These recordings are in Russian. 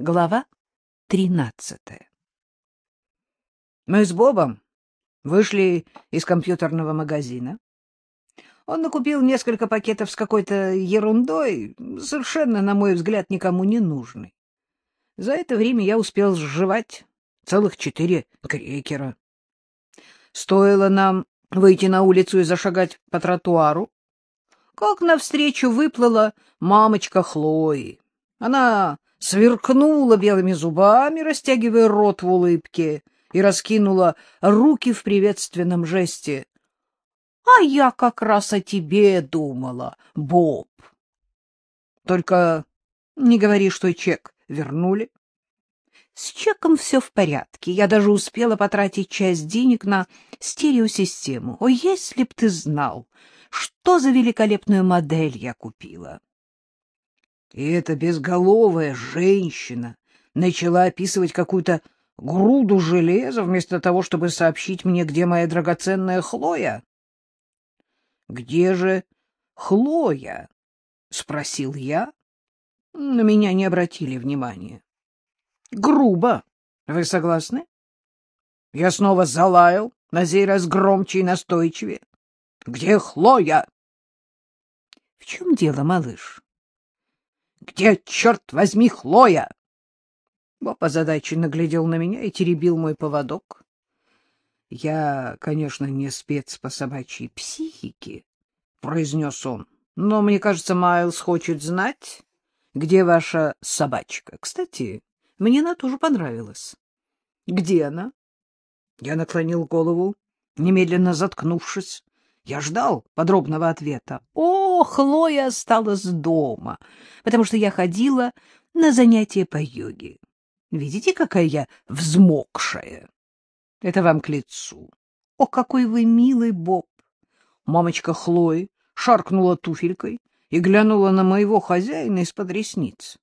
Глава тринадцатая Мы с Бобом вышли из компьютерного магазина. Он накупил несколько пакетов с какой-то ерундой, совершенно, на мой взгляд, никому не нужной. За это время я успел сживать целых четыре крекера. Стоило нам выйти на улицу и зашагать по тротуару, как навстречу выплыла мамочка Хлои. Она сверкнула белыми зубами, растягивая рот в улыбке, и раскинула руки в приветственном жесте. — А я как раз о тебе думала, Боб. — Только не говори, что чек вернули. С чеком все в порядке. Я даже успела потратить часть денег на стереосистему. О, если б ты знал, что за великолепную модель я купила! И эта безголовая женщина начала описывать какую-то груду железа вместо того, чтобы сообщить мне, где моя драгоценная Хлоя. — Где же Хлоя? — спросил я. На меня не обратили внимания. — Грубо. Вы согласны? Я снова залаял, на сей раз громче и настойчивее. — Где Хлоя? — В чем дело, малыш? Где, черт возьми, Хлоя? Боб озадаченно глядел на меня и теребил мой поводок. Я, конечно, не спец по собачьей психике, — произнес он, — но, мне кажется, Майлз хочет знать, где ваша собачка. Кстати, мне она тоже понравилась. — Где она? Я наклонил голову, немедленно заткнувшись. Я ждал подробного ответа. О, Хлоя осталась дома, потому что я ходила на занятия по йоге. Видите, какая я взмокшая? Это вам к лицу. О, какой вы милый, Боб! Мамочка Хлои шаркнула туфелькой и глянула на моего хозяина из-под ресниц.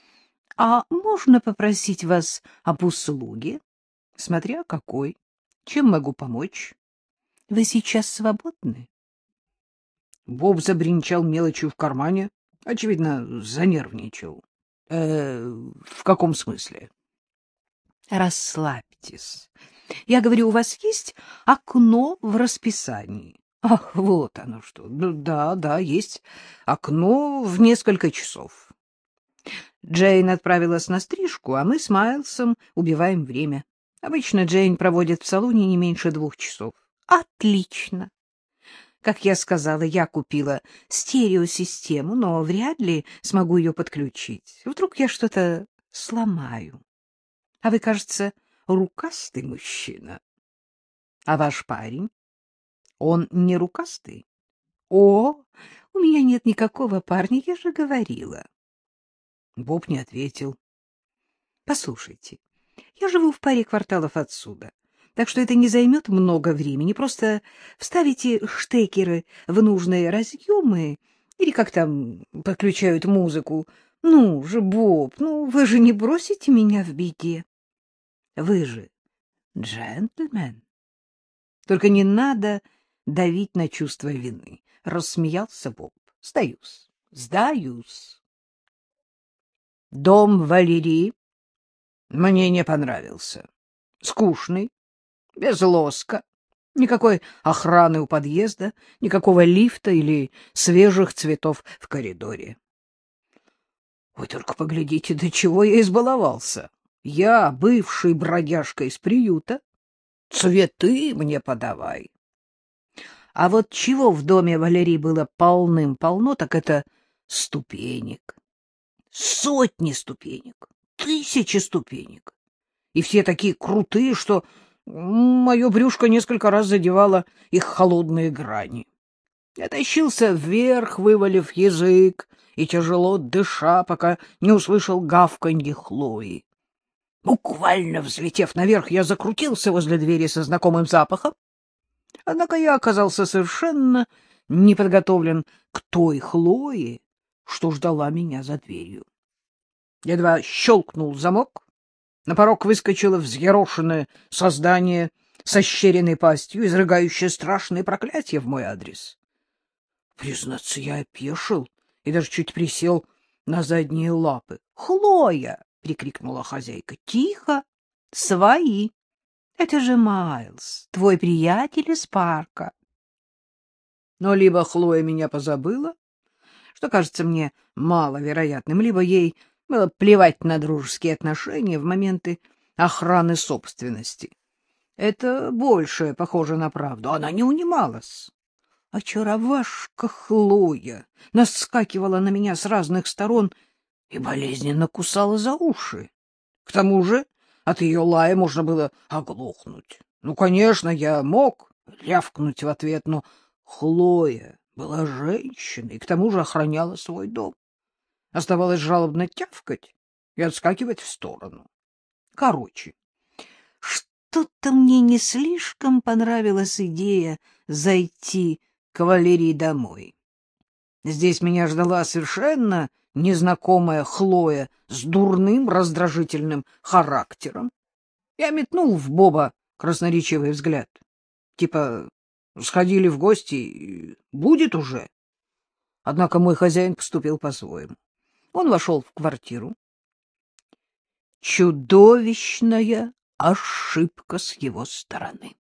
— А можно попросить вас об услуге? — Смотря какой. Чем могу помочь? Вы сейчас свободны? Боб забринчал мелочью в кармане. Очевидно, занервничал. Э, в каком смысле? Расслабьтесь. Я говорю, у вас есть окно в расписании? Ах, вот оно что. Да, да, есть окно в несколько часов. Джейн отправилась на стрижку, а мы с Майлсом убиваем время. Обычно Джейн проводит в салоне не меньше двух часов. Отлично. Как я сказала, я купила стереосистему, но вряд ли смогу ее подключить. Вдруг я что-то сломаю. А вы, кажется, рукастый мужчина. А ваш парень? Он не рукастый? О, у меня нет никакого парня, я же говорила. Боб не ответил. Послушайте, я живу в паре кварталов отсюда так что это не займет много времени. Просто вставите штекеры в нужные разъемы или как там подключают музыку. Ну же, Боб, ну вы же не бросите меня в беде. Вы же джентльмен. Только не надо давить на чувство вины. Рассмеялся Боб. Сдаюсь, сдаюсь. Дом Валерии мне не понравился. Скучный, без лоска, никакой охраны у подъезда, никакого лифта или свежих цветов в коридоре. Вы только поглядите, до чего я избаловался. Я, бывший бродяжка из приюта, цветы мне подавай. А вот чего в доме Валерии было полным-полно, так это ступенек. Сотни ступенек, тысячи ступенек. И все такие крутые, что Мое брюшко несколько раз задевало их холодные грани. Я тащился вверх, вывалив язык и тяжело дыша, пока не услышал гавканье Хлои. Буквально взлетев наверх, я закрутился возле двери со знакомым запахом. Однако я оказался совершенно не подготовлен к той Хлое, что ждала меня за дверью. Едва щелкнул замок, на порог выскочило взъерошенное создание со щеренной пастью, изрыгающее страшные проклятия в мой адрес. Признаться, я опешил и даже чуть присел на задние лапы. «Хлоя!» — прикрикнула хозяйка. — Тихо! Свои! Это же Майлз, твой приятель из парка. Но либо Хлоя меня позабыла, что кажется мне маловероятным, либо ей было плевать на дружеские отношения в моменты охраны собственности. Это больше похоже на правду. Она не унималась. Очаровашка Хлоя наскакивала на меня с разных сторон и болезненно кусала за уши. К тому же от ее лая можно было оглохнуть. Ну, конечно, я мог рявкнуть в ответ, но Хлоя была женщиной и к тому же охраняла свой дом. Оставалось жалобно тявкать и отскакивать в сторону. Короче, что-то мне не слишком понравилась идея зайти к Валерии домой. Здесь меня ждала совершенно незнакомая Хлоя с дурным раздражительным характером. Я метнул в Боба красноречивый взгляд. Типа, сходили в гости, будет уже. Однако мой хозяин поступил по-своему. Он вошел в квартиру. Чудовищная ошибка с его стороны.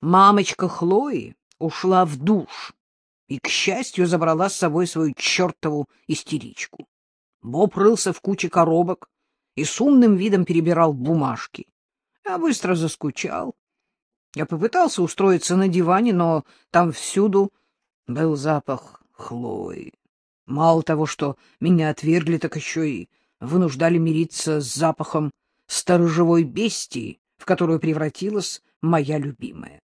Мамочка Хлои ушла в душ и, к счастью, забрала с собой свою чертову истеричку. Боб рылся в куче коробок и с умным видом перебирал бумажки. Я быстро заскучал. Я попытался устроиться на диване, но там всюду был запах Хлои. Мало того, что меня отвергли, так еще и вынуждали мириться с запахом сторожевой бестии, в которую превратилась моя любимая.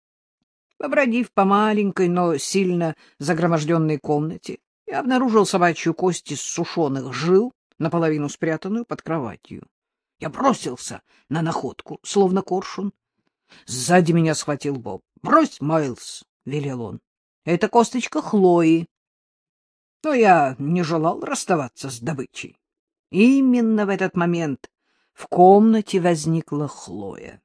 Побродив по маленькой, но сильно загроможденной комнате, я обнаружил собачью кость из сушеных жил, наполовину спрятанную под кроватью. Я бросился на находку, словно коршун. Сзади меня схватил Боб. — Брось, Майлз, — велел он. — Это косточка Хлои. Но я не желал расставаться с добычей. Именно в этот момент в комнате возникла Хлоя.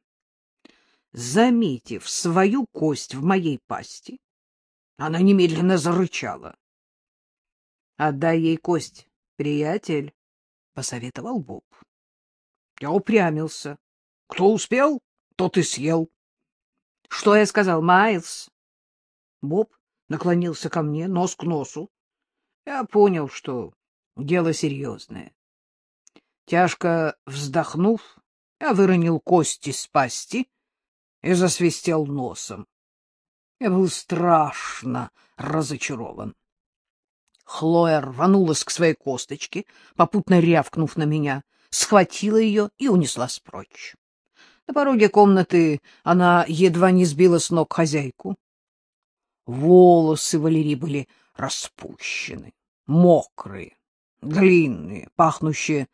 Заметив свою кость в моей пасти, она немедленно зарычала. — Отдай ей кость, приятель, — посоветовал Боб. Я упрямился. Кто успел, тот и съел. — Что я сказал, Майлз? Боб наклонился ко мне, нос к носу. Я понял, что дело серьезное. Тяжко вздохнув, я выронил кости с пасти и засвистел носом. Я был страшно разочарован. Хлоя рванулась к своей косточке, попутно рявкнув на меня, схватила ее и унеслась прочь. На пороге комнаты она едва не сбила с ног хозяйку. Волосы Валерии были распущены, мокрые, длинные, пахнущие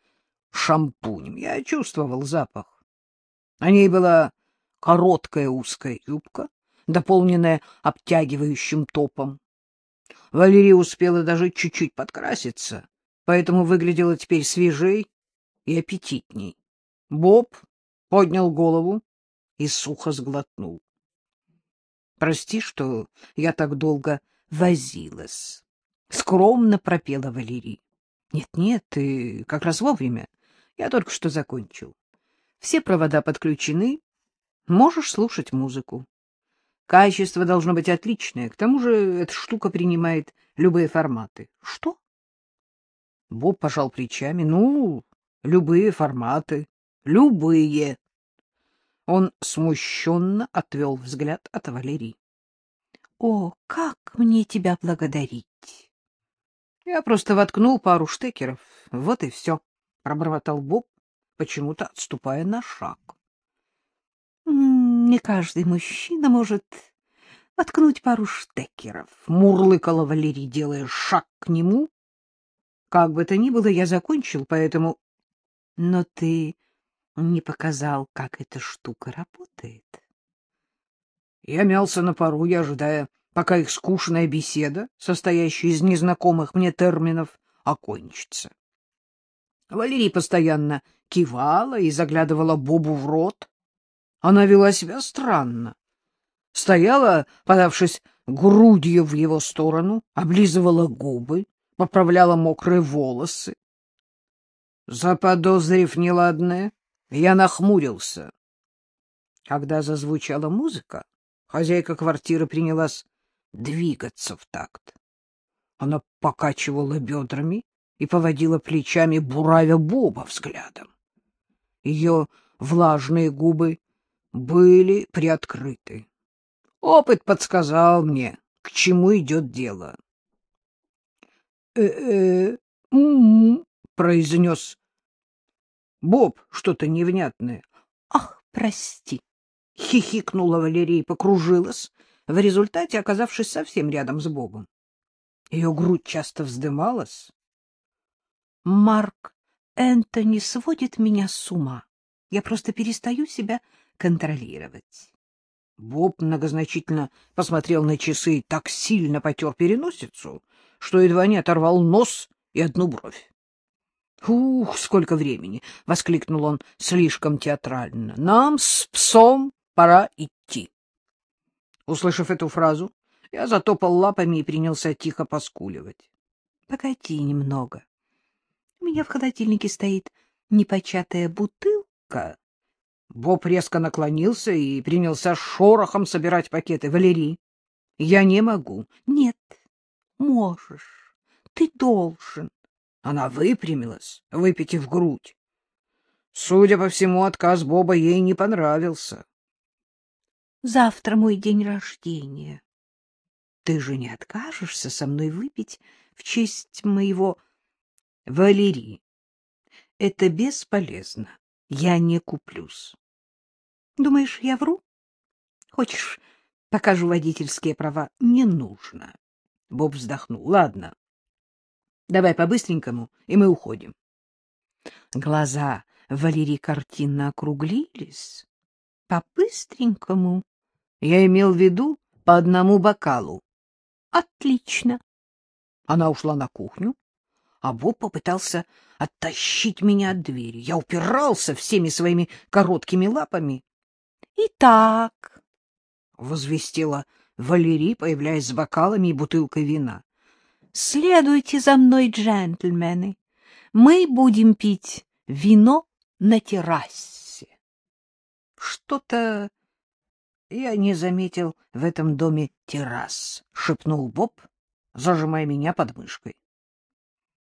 шампунем. Я чувствовал запах. На ней была короткая узкая юбка, дополненная обтягивающим топом. Валерия успела даже чуть-чуть подкраситься, поэтому выглядела теперь свежей и аппетитней. Боб поднял голову и сухо сглотнул. — Прости, что я так долго возилась. Скромно пропела Валерий. Нет, — Нет-нет, ты как раз вовремя. Я только что закончил. Все провода подключены. Можешь слушать музыку. Качество должно быть отличное. К тому же эта штука принимает любые форматы. Что? Боб пожал плечами. Ну, любые форматы. Любые. Он смущенно отвел взгляд от Валерии. — О, как мне тебя благодарить! Я просто воткнул пару штекеров. Вот и все, — пробормотал Боб, почему-то отступая на шаг. — Не каждый мужчина может воткнуть пару штекеров, — мурлыкала Валерий, делая шаг к нему. Как бы то ни было, я закончил, поэтому... Но ты не показал, как эта штука работает. Я мялся на пару, я ожидая пока их скучная беседа, состоящая из незнакомых мне терминов, окончится. Валерий постоянно кивала и заглядывала Бобу в рот. Она вела себя странно. Стояла, подавшись грудью в его сторону, облизывала губы, поправляла мокрые волосы. Заподозрив неладное, я нахмурился. Когда зазвучала музыка, хозяйка квартиры принялась двигаться в такт. Она покачивала бедрами и поводила плечами, буравя Боба взглядом. Ее влажные губы были приоткрыты. Опыт подсказал мне, к чему идет дело. «Э — -э, произнес Боб что-то невнятное. — Ах, прости! — хихикнула Валерия и покружилась, в результате оказавшись совсем рядом с Бобом. Ее грудь часто вздымалась. — Марк Энтони сводит меня с ума. Я просто перестаю себя контролировать. Боб многозначительно посмотрел на часы и так сильно потер переносицу, что едва не оторвал нос и одну бровь. «Ух, сколько времени!» — воскликнул он слишком театрально. «Нам с псом пора идти». Услышав эту фразу, я затопал лапами и принялся тихо поскуливать. «Погоди немного. У меня в холодильнике стоит непочатая бутылка». Боб резко наклонился и принялся шорохом собирать пакеты. «Валерий, я не могу». «Нет, можешь. Ты должен. Она выпрямилась, выпитив грудь. Судя по всему, отказ Боба ей не понравился. — Завтра мой день рождения. Ты же не откажешься со мной выпить в честь моего Валерии? Это бесполезно. Я не куплюсь. Думаешь, я вру? Хочешь, покажу водительские права? Не нужно. Боб вздохнул. Ладно, Давай по-быстренькому, и мы уходим. Глаза Валерии картинно округлились. По-быстренькому. Я имел в виду по одному бокалу. Отлично. Она ушла на кухню, а Боб попытался оттащить меня от двери. Я упирался всеми своими короткими лапами. — Итак, — возвестила Валерий, появляясь с бокалами и бутылкой вина. Следуйте за мной, джентльмены. Мы будем пить вино на террасе. Что-то я не заметил в этом доме террас, шепнул Боб, зажимая меня под мышкой.